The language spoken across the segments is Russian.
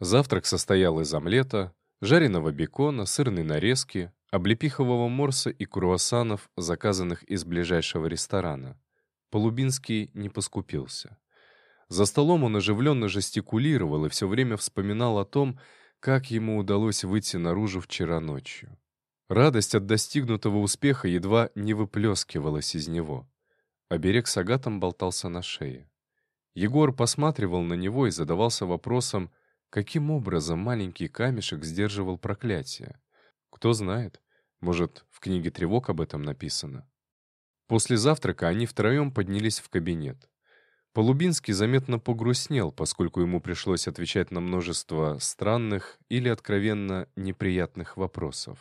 Завтрак состоял из омлета, жареного бекона, сырной нарезки, облепихового морса и круассанов, заказанных из ближайшего ресторана. Полубинский не поскупился. За столом он оживленно жестикулировал и все время вспоминал о том, как ему удалось выйти наружу вчера ночью. Радость от достигнутого успеха едва не выплескивалась из него. Оберег с агатом болтался на шее. Егор посматривал на него и задавался вопросом, каким образом маленький камешек сдерживал проклятие. Кто знает, может, в книге тревог об этом написано. После завтрака они втроем поднялись в кабинет. Полубинский заметно погрустнел, поскольку ему пришлось отвечать на множество странных или откровенно неприятных вопросов.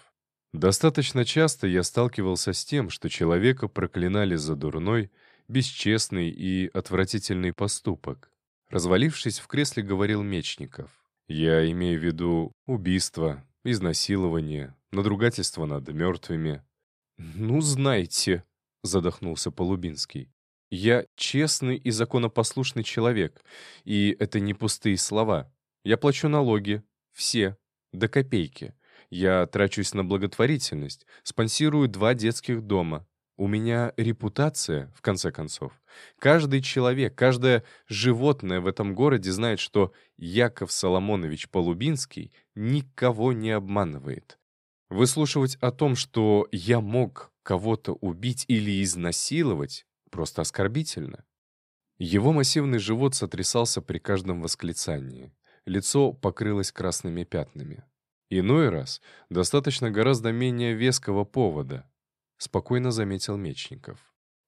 Достаточно часто я сталкивался с тем, что человека проклинали за дурной, бесчестный и отвратительный поступок. Развалившись в кресле, говорил Мечников. Я имею в виду убийство, изнасилование, надругательство над мертвыми. «Ну, знаете», — задохнулся Полубинский, «я честный и законопослушный человек, и это не пустые слова. Я плачу налоги, все, до копейки. Я трачусь на благотворительность, спонсирую два детских дома. У меня репутация, в конце концов. Каждый человек, каждое животное в этом городе знает, что Яков Соломонович Полубинский никого не обманывает. Выслушивать о том, что я мог кого-то убить или изнасиловать, просто оскорбительно. Его массивный живот сотрясался при каждом восклицании. Лицо покрылось красными пятнами. Иной раз достаточно гораздо менее веского повода, спокойно заметил Мечников.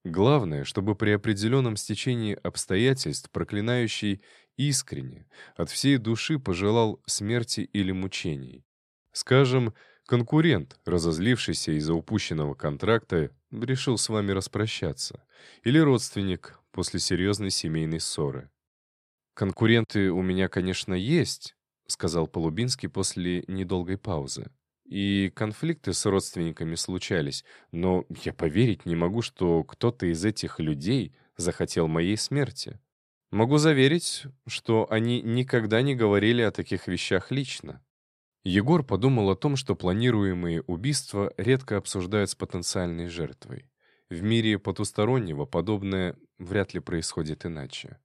Главное, чтобы при определенном стечении обстоятельств проклинающий искренне, от всей души пожелал смерти или мучений. Скажем, Конкурент, разозлившийся из-за упущенного контракта, решил с вами распрощаться. Или родственник после серьезной семейной ссоры. «Конкуренты у меня, конечно, есть», — сказал Полубинский после недолгой паузы. «И конфликты с родственниками случались, но я поверить не могу, что кто-то из этих людей захотел моей смерти. Могу заверить, что они никогда не говорили о таких вещах лично. Егор подумал о том, что планируемые убийства редко обсуждают с потенциальной жертвой. В мире потустороннего подобное вряд ли происходит иначе.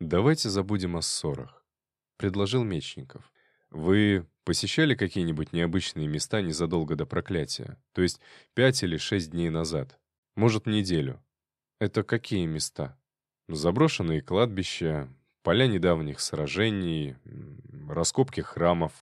«Давайте забудем о ссорах», — предложил Мечников. «Вы посещали какие-нибудь необычные места незадолго до проклятия? То есть пять или шесть дней назад? Может, неделю?» «Это какие места?» «Заброшенные кладбища, поля недавних сражений, раскопки храмов,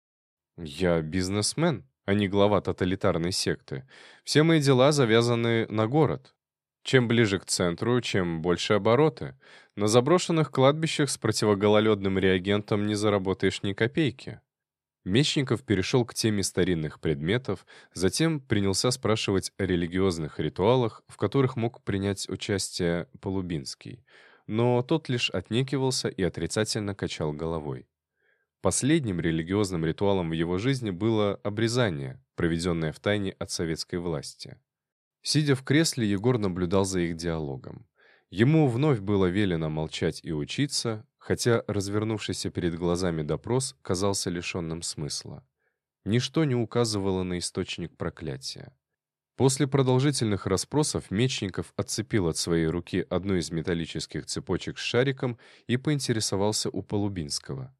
«Я бизнесмен, а не глава тоталитарной секты. Все мои дела завязаны на город. Чем ближе к центру, чем больше обороты. На заброшенных кладбищах с противогололедным реагентом не заработаешь ни копейки». Мечников перешел к теме старинных предметов, затем принялся спрашивать о религиозных ритуалах, в которых мог принять участие Полубинский. Но тот лишь отнекивался и отрицательно качал головой. Последним религиозным ритуалом в его жизни было обрезание, проведенное в тайне от советской власти. Сидя в кресле, Егор наблюдал за их диалогом. Ему вновь было велено молчать и учиться, хотя развернувшийся перед глазами допрос казался лишенным смысла. Ничто не указывало на источник проклятия. После продолжительных расспросов Мечников отцепил от своей руки одну из металлических цепочек с шариком и поинтересовался у Полубинского.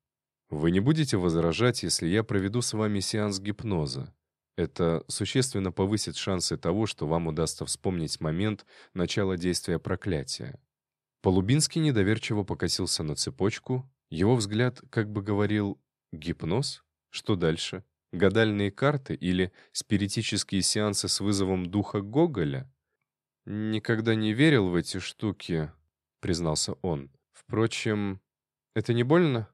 Вы не будете возражать, если я проведу с вами сеанс гипноза? Это существенно повысит шансы того, что вам удастся вспомнить момент начала действия проклятия. Полубинский недоверчиво покосился на цепочку. Его взгляд как бы говорил «Гипноз? Что дальше? Гадальные карты или спиритические сеансы с вызовом духа Гоголя?» «Никогда не верил в эти штуки», — признался он. «Впрочем, это не больно?»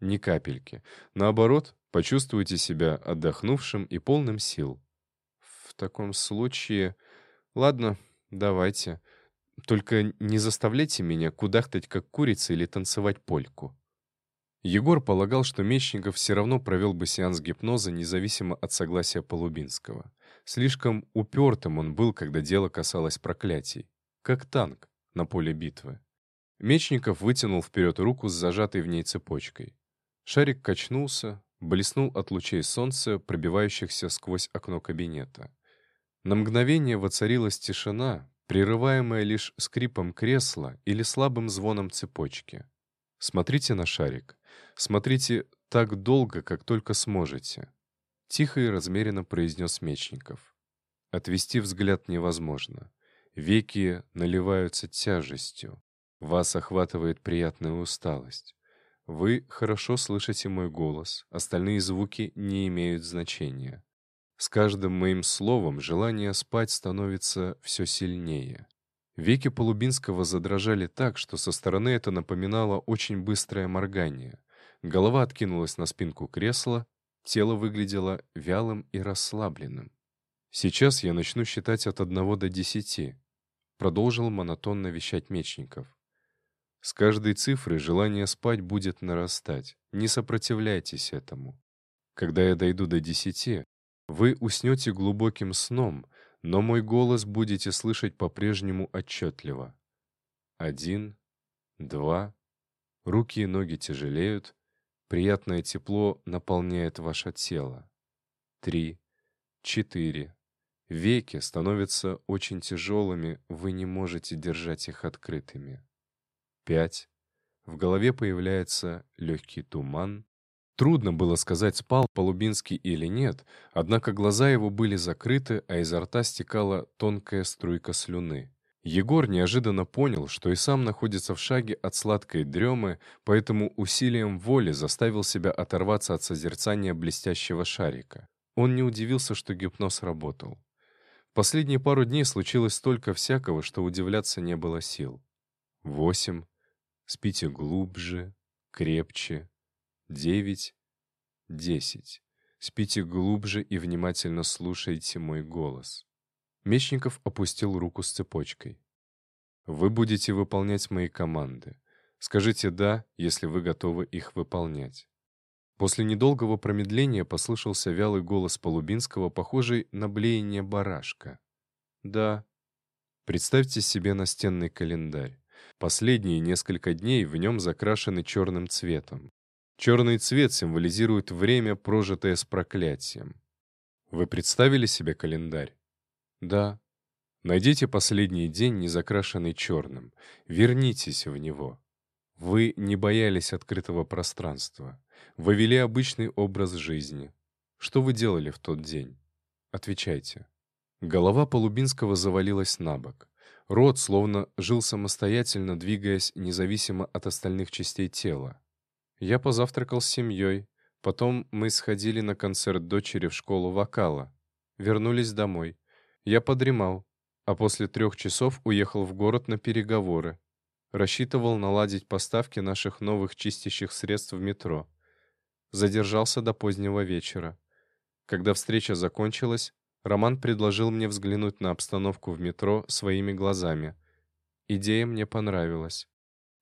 Ни капельки. Наоборот, почувствуйте себя отдохнувшим и полным сил. В таком случае... Ладно, давайте. Только не заставляйте меня кудахтать как курица или танцевать польку. Егор полагал, что Мечников все равно провел бы сеанс гипноза независимо от согласия Полубинского. Слишком упертым он был, когда дело касалось проклятий. Как танк на поле битвы. Мечников вытянул вперед руку с зажатой в ней цепочкой. Шарик качнулся, блеснул от лучей солнца, пробивающихся сквозь окно кабинета. На мгновение воцарилась тишина, прерываемая лишь скрипом кресла или слабым звоном цепочки. Смотрите на шарик. Смотрите так долго, как только сможете. Тихо и размеренно произнес Мечников. Отвести взгляд невозможно. Веки наливаются тяжестью. Вас охватывает приятная усталость. Вы хорошо слышите мой голос, остальные звуки не имеют значения. С каждым моим словом желание спать становится все сильнее. Веки Полубинского задрожали так, что со стороны это напоминало очень быстрое моргание. Голова откинулась на спинку кресла, тело выглядело вялым и расслабленным. «Сейчас я начну считать от одного до десяти», — продолжил монотонно вещать Мечников. С каждой цифрой желание спать будет нарастать. Не сопротивляйтесь этому. Когда я дойду до десяти, вы уснете глубоким сном, но мой голос будете слышать по-прежнему отчетливо. Один, два, руки и ноги тяжелеют, приятное тепло наполняет ваше тело. Три, четыре. Веки становятся очень тяжелыми, вы не можете держать их открытыми. Пять. В голове появляется легкий туман. Трудно было сказать, спал Полубинский или нет, однако глаза его были закрыты, а изо рта стекала тонкая струйка слюны. Егор неожиданно понял, что и сам находится в шаге от сладкой дремы, поэтому усилием воли заставил себя оторваться от созерцания блестящего шарика. Он не удивился, что гипноз работал. Последние пару дней случилось столько всякого, что удивляться не было сил. Восемь. Спите глубже, крепче. Девять, десять. Спите глубже и внимательно слушайте мой голос. Мечников опустил руку с цепочкой. Вы будете выполнять мои команды. Скажите «да», если вы готовы их выполнять. После недолгого промедления послышался вялый голос Полубинского, похожий на блеяние барашка. «Да». Представьте себе настенный календарь. Последние несколько дней в нем закрашены черным цветом. Черный цвет символизирует время, прожитое с проклятием. Вы представили себе календарь? Да. Найдите последний день, не закрашенный черным. Вернитесь в него. Вы не боялись открытого пространства. Вы вели обычный образ жизни. Что вы делали в тот день? Отвечайте. Голова Полубинского завалилась на бок. Рот словно жил самостоятельно, двигаясь независимо от остальных частей тела. Я позавтракал с семьей. Потом мы сходили на концерт дочери в школу вокала. Вернулись домой. Я подремал, а после трех часов уехал в город на переговоры. Рассчитывал наладить поставки наших новых чистящих средств в метро. Задержался до позднего вечера. Когда встреча закончилась, Роман предложил мне взглянуть на обстановку в метро своими глазами. Идея мне понравилась.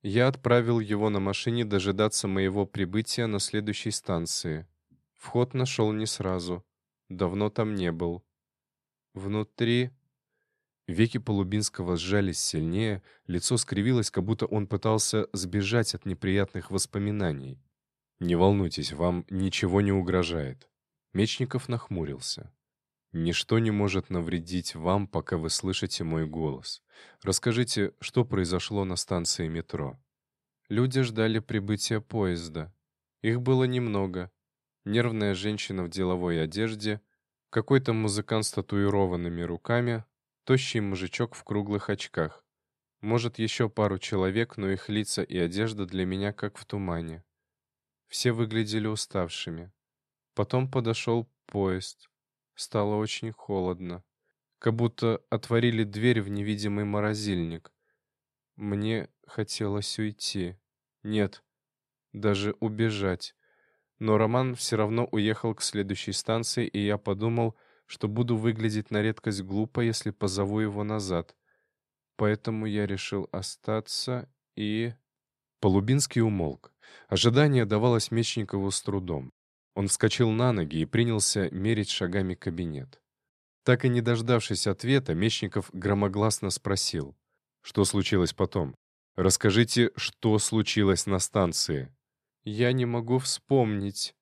Я отправил его на машине дожидаться моего прибытия на следующей станции. Вход нашел не сразу. Давно там не был. Внутри... Веки Полубинского сжались сильнее, лицо скривилось, как будто он пытался сбежать от неприятных воспоминаний. «Не волнуйтесь, вам ничего не угрожает». Мечников нахмурился. Ничто не может навредить вам, пока вы слышите мой голос. Расскажите, что произошло на станции метро. Люди ждали прибытия поезда. Их было немного. Нервная женщина в деловой одежде, какой-то музыкант с татуированными руками, тощий мужичок в круглых очках. Может, еще пару человек, но их лица и одежда для меня как в тумане. Все выглядели уставшими. Потом подошел поезд. Стало очень холодно. Как будто отворили дверь в невидимый морозильник. Мне хотелось уйти. Нет, даже убежать. Но Роман все равно уехал к следующей станции, и я подумал, что буду выглядеть на редкость глупо, если позову его назад. Поэтому я решил остаться и... Полубинский умолк. Ожидание давалось Мечникову с трудом. Он вскочил на ноги и принялся мерить шагами кабинет. Так и не дождавшись ответа, Мечников громогласно спросил. «Что случилось потом? Расскажите, что случилось на станции?» Я не могу вспомнить».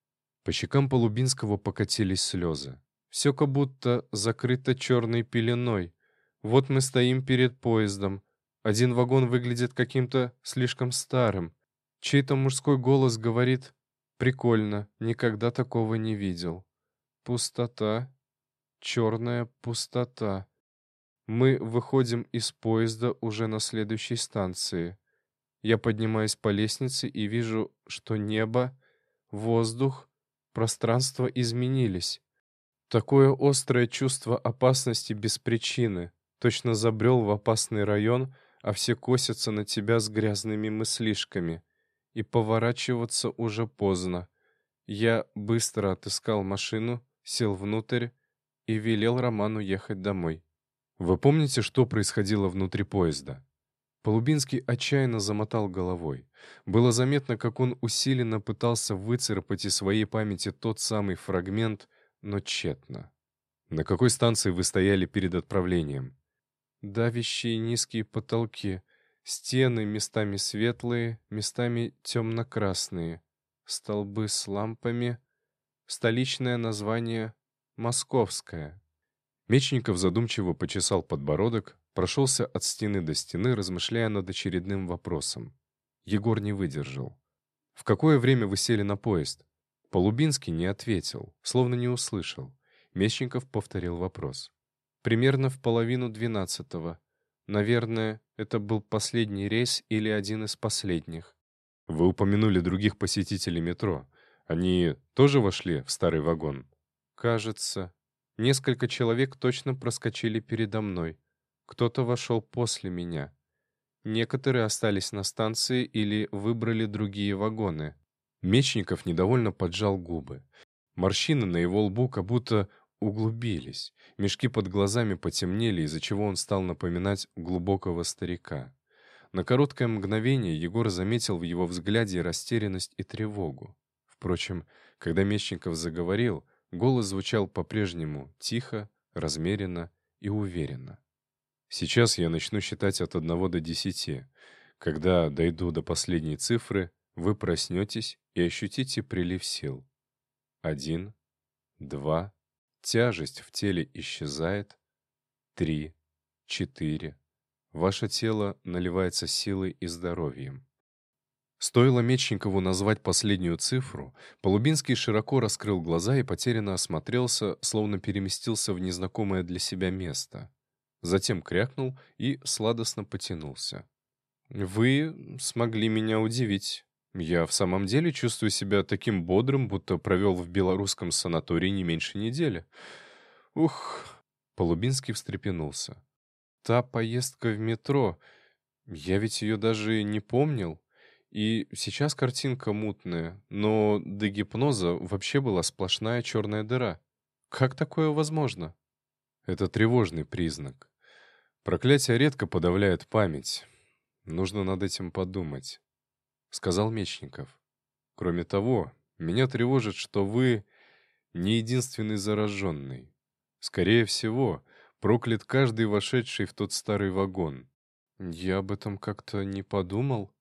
По щекам Полубинского покатились слезы. Все как будто закрыто черной пеленой. Вот мы стоим перед поездом. Один вагон выглядит каким-то слишком старым. Чей-то мужской голос говорит «Прикольно, никогда такого не видел». Пустота. Черная пустота. Мы выходим из поезда уже на следующей станции. Я поднимаюсь по лестнице и вижу, что небо, воздух, пространство изменились. Такое острое чувство опасности без причины. Точно забрел в опасный район, а все косятся на тебя с грязными мыслишками. И поворачиваться уже поздно. Я быстро отыскал машину, сел внутрь и велел Роману ехать домой. Вы помните, что происходило внутри поезда? Полубинский отчаянно замотал головой. Было заметно, как он усиленно пытался выцарапать из своей памяти тот самый фрагмент, но тщетно. «На какой станции вы стояли перед отправлением?» «Давящие низкие потолки, стены местами светлые, местами темно-красные, столбы с лампами, столичное название «Московское». Мечников задумчиво почесал подбородок, Прошелся от стены до стены, размышляя над очередным вопросом. Егор не выдержал. «В какое время вы сели на поезд?» Полубинский не ответил, словно не услышал. Мещенков повторил вопрос. «Примерно в половину двенадцатого. Наверное, это был последний рейс или один из последних». «Вы упомянули других посетителей метро. Они тоже вошли в старый вагон?» «Кажется. Несколько человек точно проскочили передо мной. Кто-то вошел после меня. Некоторые остались на станции или выбрали другие вагоны. Мечников недовольно поджал губы. Морщины на его лбу как будто углубились. Мешки под глазами потемнели, из-за чего он стал напоминать глубокого старика. На короткое мгновение Егор заметил в его взгляде растерянность и тревогу. Впрочем, когда Мечников заговорил, голос звучал по-прежнему тихо, размеренно и уверенно. Сейчас я начну считать от 1 до 10. Когда дойду до последней цифры, вы проснетесь и ощутите прилив сил. Один, два, тяжесть в теле исчезает. Три, четыре. Ваше тело наливается силой и здоровьем. Стоило Мечникову назвать последнюю цифру, Полубинский широко раскрыл глаза и потерянно осмотрелся, словно переместился в незнакомое для себя место затем крякнул и сладостно потянулся. «Вы смогли меня удивить. Я в самом деле чувствую себя таким бодрым, будто провел в белорусском санатории не меньше недели. Ух!» Полубинский встрепенулся. «Та поездка в метро, я ведь ее даже не помнил. И сейчас картинка мутная, но до гипноза вообще была сплошная черная дыра. Как такое возможно?» «Это тревожный признак. Проклятие редко подавляет память. Нужно над этим подумать», — сказал Мечников. «Кроме того, меня тревожит, что вы не единственный зараженный. Скорее всего, проклят каждый вошедший в тот старый вагон. Я об этом как-то не подумал.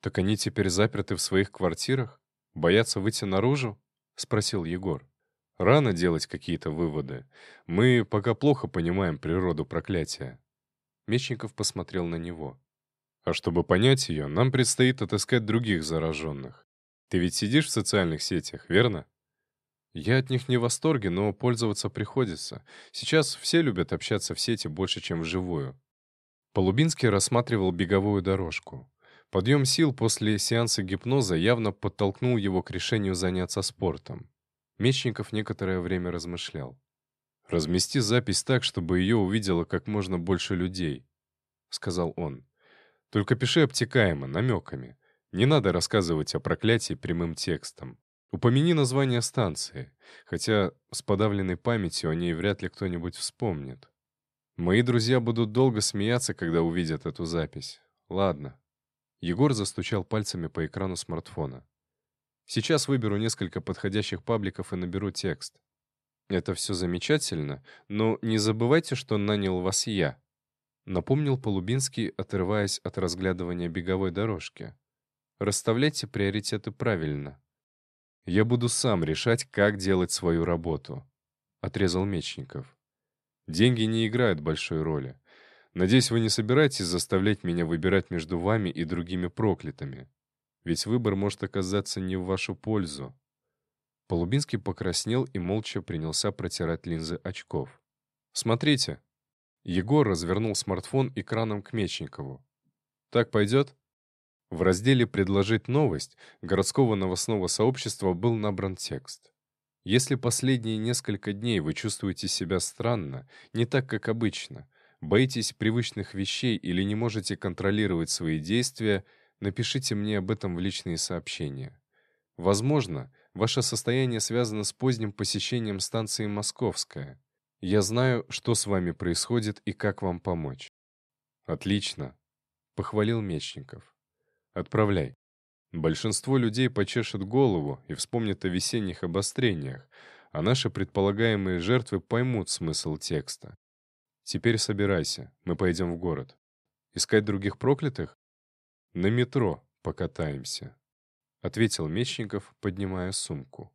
Так они теперь заперты в своих квартирах? Боятся выйти наружу?» — спросил Егор. «Рано делать какие-то выводы. Мы пока плохо понимаем природу проклятия. Мечников посмотрел на него. «А чтобы понять ее, нам предстоит отыскать других зараженных. Ты ведь сидишь в социальных сетях, верно?» «Я от них не в восторге, но пользоваться приходится. Сейчас все любят общаться в сети больше, чем вживую». Полубинский рассматривал беговую дорожку. Подъем сил после сеанса гипноза явно подтолкнул его к решению заняться спортом. Мечников некоторое время размышлял. «Размести запись так, чтобы ее увидело как можно больше людей», — сказал он. «Только пиши обтекаемо, намеками. Не надо рассказывать о проклятии прямым текстом. Упомяни название станции, хотя с подавленной памятью о ней вряд ли кто-нибудь вспомнит. Мои друзья будут долго смеяться, когда увидят эту запись. Ладно». Егор застучал пальцами по экрану смартфона. «Сейчас выберу несколько подходящих пабликов и наберу текст. «Это все замечательно, но не забывайте, что нанял вас я», — напомнил Полубинский, отрываясь от разглядывания беговой дорожки. Расставляйте приоритеты правильно. Я буду сам решать, как делать свою работу», — отрезал Мечников. «Деньги не играют большой роли. Надеюсь, вы не собираетесь заставлять меня выбирать между вами и другими проклятыми. Ведь выбор может оказаться не в вашу пользу». Полубинский покраснел и молча принялся протирать линзы очков. «Смотрите». Егор развернул смартфон экраном к Мечникову. «Так пойдет?» В разделе «Предложить новость» городского новостного сообщества был набран текст. Если последние несколько дней вы чувствуете себя странно, не так, как обычно, боитесь привычных вещей или не можете контролировать свои действия, напишите мне об этом в личные сообщения. Возможно, ваше состояние связано с поздним посещением станции «Московская». Я знаю, что с вами происходит и как вам помочь. Отлично, — похвалил Мечников. Отправляй. Большинство людей почешет голову и вспомнят о весенних обострениях, а наши предполагаемые жертвы поймут смысл текста. Теперь собирайся, мы пойдем в город. Искать других проклятых? На метро покатаемся, — ответил Мечников, поднимая сумку.